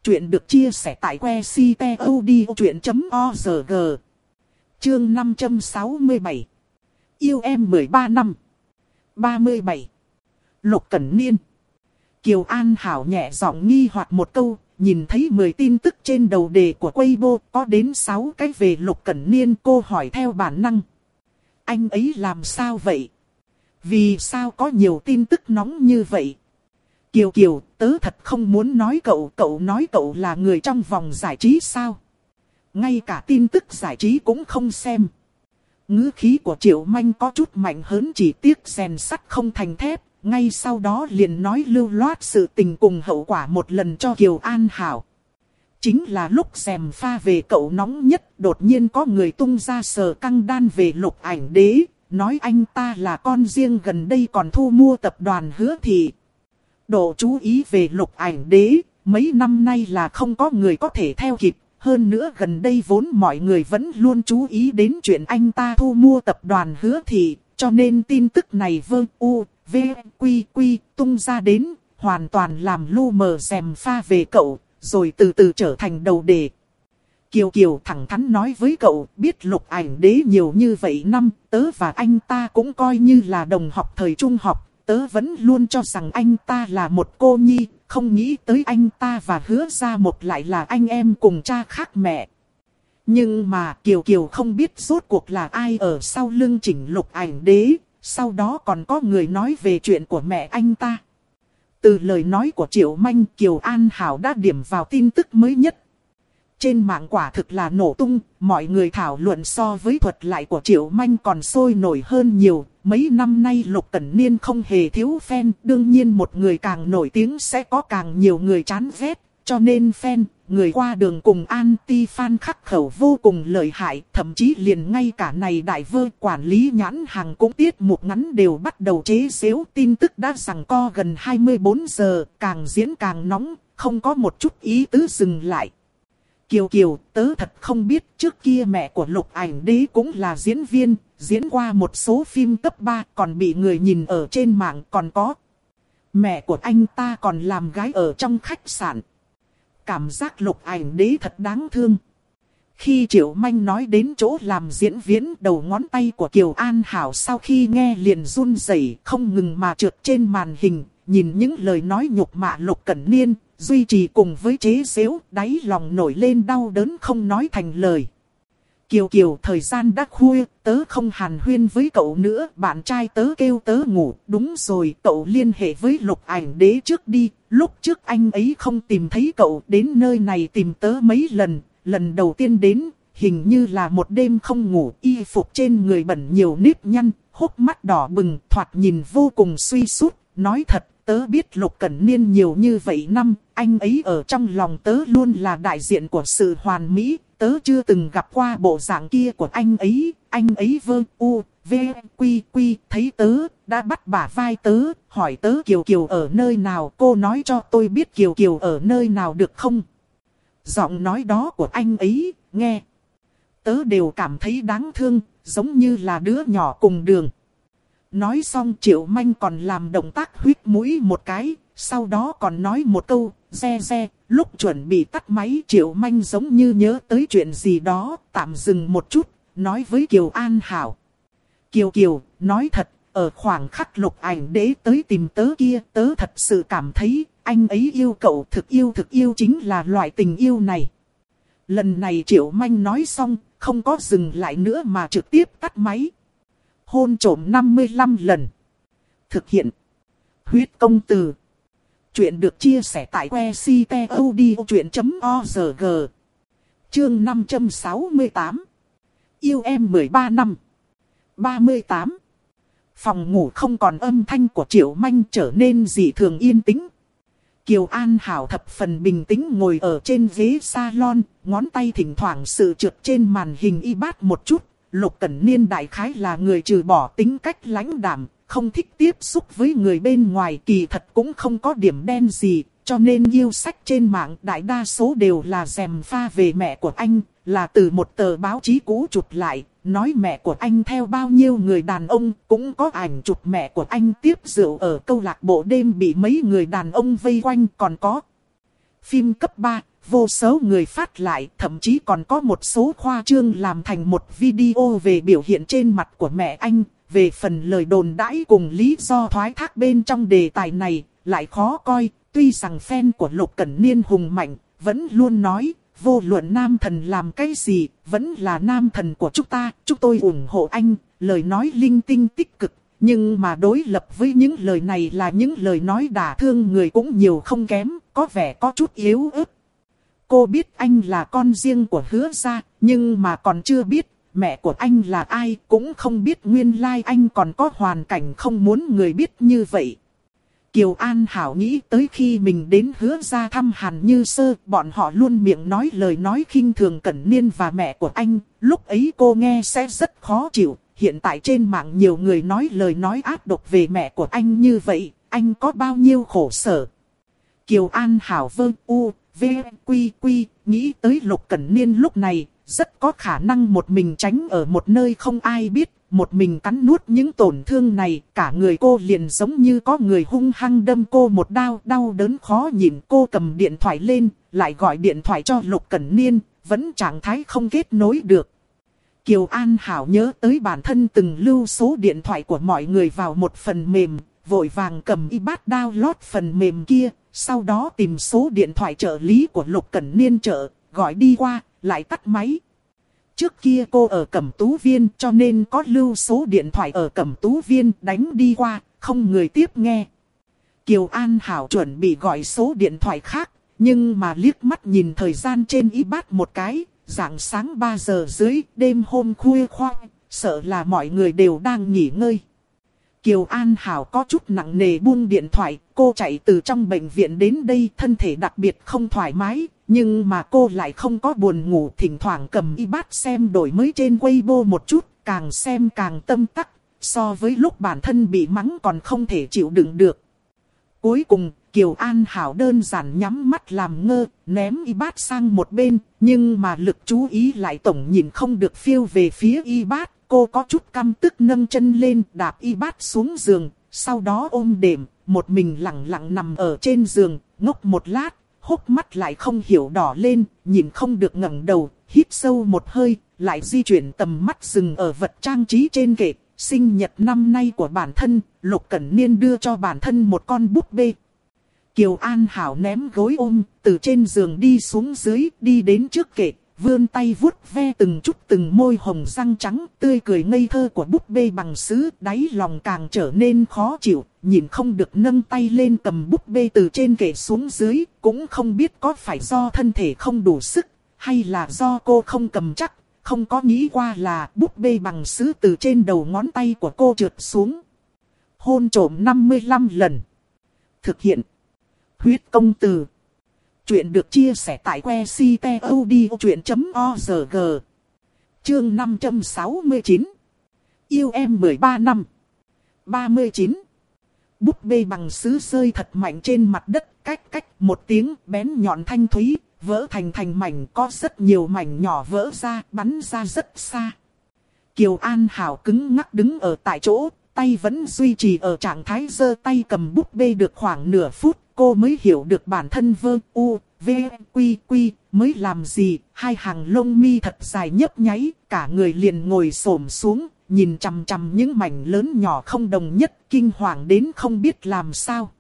Chuyện được chia sẻ tại que ctod.org. Chương 567. Yêu em 13 năm. 37. Lục Cẩn Niên. Kiều An Hảo nhẹ giọng nghi hoặc một câu, nhìn thấy 10 tin tức trên đầu đề của Weibo có đến 6 cái về Lục Cẩn Niên cô hỏi theo bản năng. Anh ấy làm sao vậy? Vì sao có nhiều tin tức nóng như vậy? Kiều Kiều, tớ thật không muốn nói cậu, cậu nói cậu là người trong vòng giải trí sao? Ngay cả tin tức giải trí cũng không xem. ngữ khí của Triệu Manh có chút mạnh hơn chỉ tiếc rèn sắt không thành thép, ngay sau đó liền nói lưu loát sự tình cùng hậu quả một lần cho Kiều An Hảo. Chính là lúc xèm pha về cậu nóng nhất, đột nhiên có người tung ra sờ căng đan về lục ảnh đế, nói anh ta là con riêng gần đây còn thu mua tập đoàn hứa thị. Độ chú ý về lục ảnh đế, mấy năm nay là không có người có thể theo kịp, hơn nữa gần đây vốn mọi người vẫn luôn chú ý đến chuyện anh ta thu mua tập đoàn hứa thị, cho nên tin tức này vơ u, v, quy quy tung ra đến, hoàn toàn làm lu mờ xèm pha về cậu, rồi từ từ trở thành đầu đề. Kiều Kiều thẳng thắn nói với cậu, biết lục ảnh đế nhiều như vậy năm, tớ và anh ta cũng coi như là đồng học thời trung học, tớ vẫn luôn cho rằng anh ta là một cô nhi, không nghĩ tới anh ta và hứa ra một lại là anh em cùng cha khác mẹ. Nhưng mà Kiều Kiều không biết rốt cuộc là ai ở sau lưng chỉnh lục ảnh đế, sau đó còn có người nói về chuyện của mẹ anh ta. Từ lời nói của Triệu Manh Kiều An Hảo đã điểm vào tin tức mới nhất. Trên mạng quả thực là nổ tung, mọi người thảo luận so với thuật lại của Triệu Manh còn sôi nổi hơn nhiều. Mấy năm nay Lục Cẩn Niên không hề thiếu fan, đương nhiên một người càng nổi tiếng sẽ có càng nhiều người chán ghét. Cho nên fan, người qua đường cùng anti-fan khắc khẩu vô cùng lợi hại, thậm chí liền ngay cả này đại vơ quản lý nhãn hàng cũng tiết mục ngắn đều bắt đầu chế xếu tin tức đã rằng co gần 24 giờ, càng diễn càng nóng, không có một chút ý tứ dừng lại. Kiều Kiều, tớ thật không biết trước kia mẹ của lục ảnh đế cũng là diễn viên, diễn qua một số phim cấp 3 còn bị người nhìn ở trên mạng còn có. Mẹ của anh ta còn làm gái ở trong khách sạn. Cảm giác lục ảnh đế thật đáng thương. Khi Triệu Manh nói đến chỗ làm diễn viễn đầu ngón tay của Kiều An Hảo sau khi nghe liền run rẩy không ngừng mà trượt trên màn hình, nhìn những lời nói nhục mạ lục cẩn niên, duy trì cùng với chế xếu, đáy lòng nổi lên đau đớn không nói thành lời. Kiều Kiều thời gian đã khuya, tớ không hàn huyên với cậu nữa, bạn trai tớ kêu tớ ngủ, đúng rồi, cậu liên hệ với lục ảnh đế trước đi, lúc trước anh ấy không tìm thấy cậu, đến nơi này tìm tớ mấy lần, lần đầu tiên đến, hình như là một đêm không ngủ, y phục trên người bẩn nhiều nếp nhăn, hốc mắt đỏ bừng, thoạt nhìn vô cùng suy sút, nói thật, tớ biết Lục Cẩn Niên nhiều như vậy năm, anh ấy ở trong lòng tớ luôn là đại diện của sự hoàn mỹ, tớ chưa từng gặp qua bộ dạng kia của anh ấy, anh ấy vơ u, v, quy quy, thấy tớ, đã bắt bả vai tớ, hỏi tớ Kiều Kiều ở nơi nào, cô nói cho tôi biết Kiều Kiều ở nơi nào được không? Giọng nói đó của anh ấy, nghe. Tớ đều cảm thấy đáng thương, giống như là đứa nhỏ cùng đường. Nói xong Triệu Manh còn làm động tác huyết mũi một cái, sau đó còn nói một câu, xe xe, lúc chuẩn bị tắt máy Triệu Manh giống như nhớ tới chuyện gì đó, tạm dừng một chút, nói với Kiều An Hảo. Kiều Kiều, nói thật, ở khoảng khắc lục ảnh đế tới tìm tớ kia, tớ thật sự cảm thấy, anh ấy yêu cậu thực yêu thực yêu chính là loại tình yêu này. Lần này Triệu Manh nói xong, không có dừng lại nữa mà trực tiếp tắt máy hôn trổm 55 lần. Thực hiện. Huyết công từ. Chuyện được chia sẻ tại que ctod.org. Chương 568. Yêu em 13 năm. 38. Phòng ngủ không còn âm thanh của Triệu Manh trở nên dị thường yên tĩnh. Kiều An Hảo thập phần bình tĩnh ngồi ở trên ghế salon, ngón tay thỉnh thoảng sự trượt trên màn hình y bát một chút, Lục Cẩn Niên đại khái là người trừ bỏ tính cách lãnh đạm, không thích tiếp xúc với người bên ngoài kỳ thật cũng không có điểm đen gì, cho nên yêu sách trên mạng đại đa số đều là dèm pha về mẹ của anh, là từ một tờ báo chí cũ chụp lại, nói mẹ của anh theo bao nhiêu người đàn ông, cũng có ảnh chụp mẹ của anh tiếp rượu ở câu lạc bộ đêm bị mấy người đàn ông vây quanh còn có. Phim cấp 3, vô số người phát lại, thậm chí còn có một số khoa trương làm thành một video về biểu hiện trên mặt của mẹ anh, về phần lời đồn đãi cùng lý do thoái thác bên trong đề tài này, lại khó coi, tuy rằng fan của Lục Cẩn Niên hùng mạnh, vẫn luôn nói, vô luận nam thần làm cái gì, vẫn là nam thần của chúng ta, chúng tôi ủng hộ anh, lời nói linh tinh tích cực. Nhưng mà đối lập với những lời này là những lời nói đả thương người cũng nhiều không kém, có vẻ có chút yếu ớt. Cô biết anh là con riêng của hứa gia, nhưng mà còn chưa biết mẹ của anh là ai, cũng không biết nguyên lai like anh còn có hoàn cảnh không muốn người biết như vậy. Kiều An Hảo nghĩ tới khi mình đến hứa ra thăm Hàn Như Sơ, bọn họ luôn miệng nói lời nói khinh thường Cẩn Niên và mẹ của anh, lúc ấy cô nghe sẽ rất khó chịu. Hiện tại trên mạng nhiều người nói lời nói ác độc về mẹ của anh như vậy, anh có bao nhiêu khổ sở. Kiều An Hảo vơ u, v, quy quy, nghĩ tới Lục Cẩn Niên lúc này, rất có khả năng một mình tránh ở một nơi không ai biết, một mình cắn nuốt những tổn thương này, cả người cô liền giống như có người hung hăng đâm cô một đao, đau đớn khó nhịn. Cô cầm điện thoại lên, lại gọi điện thoại cho Lục Cẩn Niên, vẫn trạng thái không kết nối được. Kiều An Hảo nhớ tới bản thân từng lưu số điện thoại của mọi người vào một phần mềm, vội vàng cầm y bát lót phần mềm kia, sau đó tìm số điện thoại trợ lý của Lục Cẩn Niên trợ, gọi đi qua, lại tắt máy. Trước kia cô ở Cẩm Tú Viên cho nên có lưu số điện thoại ở Cẩm Tú Viên đánh đi qua, không người tiếp nghe. Kiều An Hảo chuẩn bị gọi số điện thoại khác, nhưng mà liếc mắt nhìn thời gian trên y bát một cái, dạng sáng 3 giờ dưới, đêm hôm khuya khoai, sợ là mọi người đều đang nghỉ ngơi. Kiều An Hảo có chút nặng nề buông điện thoại, cô chạy từ trong bệnh viện đến đây thân thể đặc biệt không thoải mái, nhưng mà cô lại không có buồn ngủ thỉnh thoảng cầm y bát xem đổi mới trên Weibo một chút, càng xem càng tâm tắc, so với lúc bản thân bị mắng còn không thể chịu đựng được. Cuối cùng, Kiều An Hảo đơn giản nhắm mắt làm ngơ, ném y bát sang một bên, nhưng mà lực chú ý lại tổng nhìn không được phiêu về phía y bát. Cô có chút căm tức nâng chân lên đạp y bát xuống giường, sau đó ôm đệm, một mình lặng lặng nằm ở trên giường, ngốc một lát, hốc mắt lại không hiểu đỏ lên, nhìn không được ngẩng đầu, hít sâu một hơi, lại di chuyển tầm mắt dừng ở vật trang trí trên kệ. Sinh nhật năm nay của bản thân, Lục Cẩn Niên đưa cho bản thân một con búp bê. Kiều An Hảo ném gối ôm, từ trên giường đi xuống dưới, đi đến trước kệ, vươn tay vuốt ve từng chút từng môi hồng răng trắng, tươi cười ngây thơ của búp bê bằng sứ, đáy lòng càng trở nên khó chịu, nhìn không được nâng tay lên cầm búp bê từ trên kệ xuống dưới, cũng không biết có phải do thân thể không đủ sức, hay là do cô không cầm chắc, không có nghĩ qua là búp bê bằng sứ từ trên đầu ngón tay của cô trượt xuống. Hôn trổm 55 lần. Thực hiện. Huyết công từ. Chuyện được chia sẻ tại que ctod.org. Chương 569. Yêu em 13 năm. 39. Búp bê bằng sứ rơi thật mạnh trên mặt đất, cách cách một tiếng bén nhọn thanh thúy, vỡ thành thành mảnh có rất nhiều mảnh nhỏ vỡ ra, bắn ra rất xa. Kiều An Hảo cứng ngắc đứng ở tại chỗ, tay vẫn duy trì ở trạng thái giơ tay cầm búp bê được khoảng nửa phút, cô mới hiểu được bản thân vơ u, v, quy quy, mới làm gì, hai hàng lông mi thật dài nhấp nháy, cả người liền ngồi xổm xuống, nhìn chằm chằm những mảnh lớn nhỏ không đồng nhất, kinh hoàng đến không biết làm sao.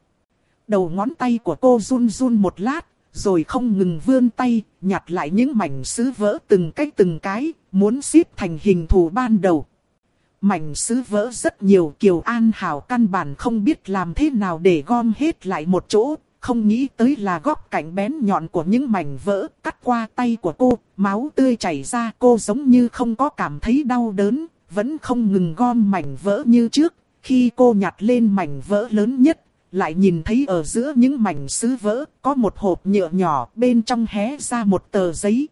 Đầu ngón tay của cô run run một lát, rồi không ngừng vươn tay, nhặt lại những mảnh sứ vỡ từng cái từng cái, muốn xếp thành hình thù ban đầu. Mảnh sứ vỡ rất nhiều Kiều An Hảo căn bản không biết làm thế nào để gom hết lại một chỗ, không nghĩ tới là góc cạnh bén nhọn của những mảnh vỡ cắt qua tay của cô, máu tươi chảy ra cô giống như không có cảm thấy đau đớn, vẫn không ngừng gom mảnh vỡ như trước. Khi cô nhặt lên mảnh vỡ lớn nhất, lại nhìn thấy ở giữa những mảnh sứ vỡ có một hộp nhựa nhỏ bên trong hé ra một tờ giấy.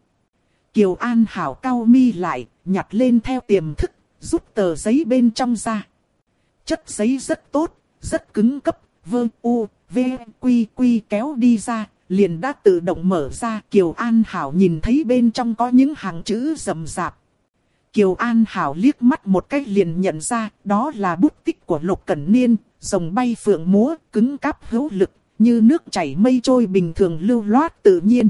Kiều An Hảo cao mi lại, nhặt lên theo tiềm thức, rút tờ giấy bên trong ra. Chất giấy rất tốt, rất cứng cấp, vơ u, v, quy quy kéo đi ra, liền đã tự động mở ra. Kiều An Hảo nhìn thấy bên trong có những hàng chữ rầm rạp. Kiều An Hảo liếc mắt một cách liền nhận ra, đó là bút tích của Lục Cẩn Niên, rồng bay phượng múa, cứng cáp hữu lực, như nước chảy mây trôi bình thường lưu loát tự nhiên.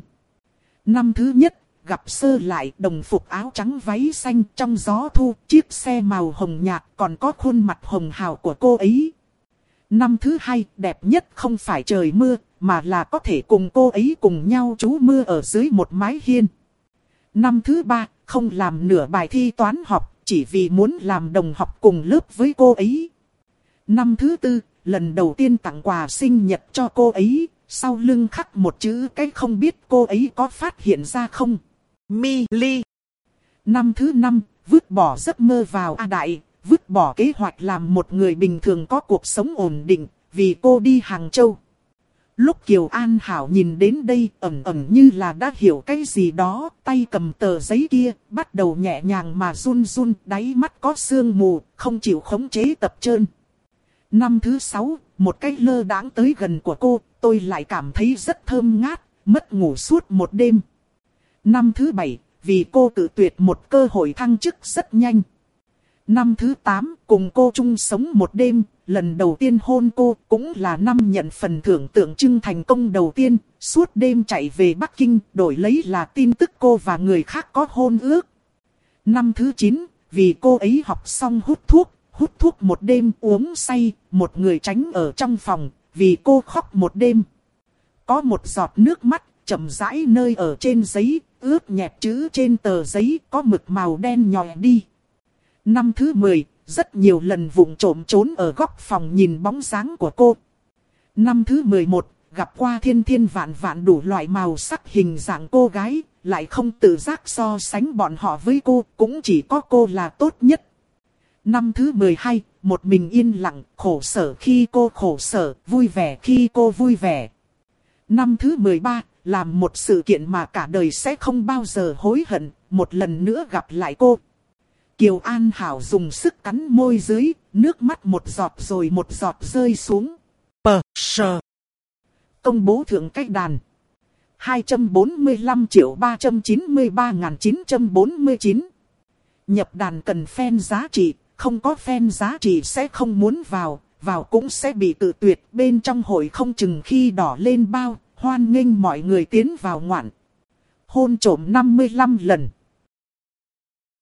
Năm thứ nhất, gặp sơ lại đồng phục áo trắng váy xanh trong gió thu, chiếc xe màu hồng nhạt còn có khuôn mặt hồng hào của cô ấy. Năm thứ hai, đẹp nhất không phải trời mưa, mà là có thể cùng cô ấy cùng nhau trú mưa ở dưới một mái hiên. Năm thứ ba, không làm nửa bài thi toán học, chỉ vì muốn làm đồng học cùng lớp với cô ấy. Năm thứ tư, lần đầu tiên tặng quà sinh nhật cho cô ấy, sau lưng khắc một chữ cái không biết cô ấy có phát hiện ra không. Mi Ly. Năm thứ năm, vứt bỏ giấc mơ vào A Đại, vứt bỏ kế hoạch làm một người bình thường có cuộc sống ổn định, vì cô đi Hàng Châu. Lúc Kiều An Hảo nhìn đến đây ẩn ẩn như là đã hiểu cái gì đó, tay cầm tờ giấy kia, bắt đầu nhẹ nhàng mà run run, đáy mắt có sương mù, không chịu khống chế tập trơn. Năm thứ sáu, một cái lơ đáng tới gần của cô, tôi lại cảm thấy rất thơm ngát, mất ngủ suốt một đêm. Năm thứ bảy, vì cô tự tuyệt một cơ hội thăng chức rất nhanh. Năm thứ tám, cùng cô chung sống một đêm, lần đầu tiên hôn cô cũng là năm nhận phần thưởng tượng trưng thành công đầu tiên, suốt đêm chạy về Bắc Kinh đổi lấy là tin tức cô và người khác có hôn ước. Năm thứ chín, vì cô ấy học xong hút thuốc, hút thuốc một đêm uống say, một người tránh ở trong phòng, vì cô khóc một đêm. Có một giọt nước mắt, chậm rãi nơi ở trên giấy, ướt nhẹp chữ trên tờ giấy có mực màu đen nhòe đi. Năm thứ 10, rất nhiều lần vụng trộm trốn ở góc phòng nhìn bóng dáng của cô. Năm thứ 11, gặp qua thiên thiên vạn vạn đủ loại màu sắc hình dạng cô gái, lại không tự giác so sánh bọn họ với cô, cũng chỉ có cô là tốt nhất. Năm thứ 12, một mình yên lặng, khổ sở khi cô khổ sở, vui vẻ khi cô vui vẻ. Năm thứ 13, làm một sự kiện mà cả đời sẽ không bao giờ hối hận, một lần nữa gặp lại cô. Kiều An Hảo dùng sức cắn môi dưới, nước mắt một giọt rồi một giọt rơi xuống. Pờ, sờ. Công bố thượng cách đàn. 245 triệu 393.949. Nhập đàn cần fan giá trị, không có fan giá trị sẽ không muốn vào, vào cũng sẽ bị tự tuyệt. Bên trong hội không chừng khi đỏ lên bao, hoan nghênh mọi người tiến vào ngoạn. Hôn trổm 55 lần.